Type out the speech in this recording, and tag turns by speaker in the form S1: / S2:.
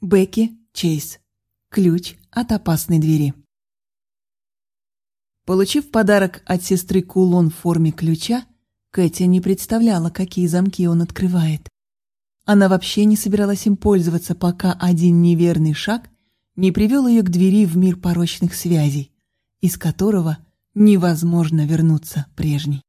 S1: Бекки Чейз. Ключ от опасной двери. Получив подарок от сестры кулон в форме ключа, Кэти не представляла, какие замки он открывает. Она вообще не собиралась им пользоваться, пока один неверный шаг не привел ее к двери в мир порочных связей, из которого невозможно вернуться прежней.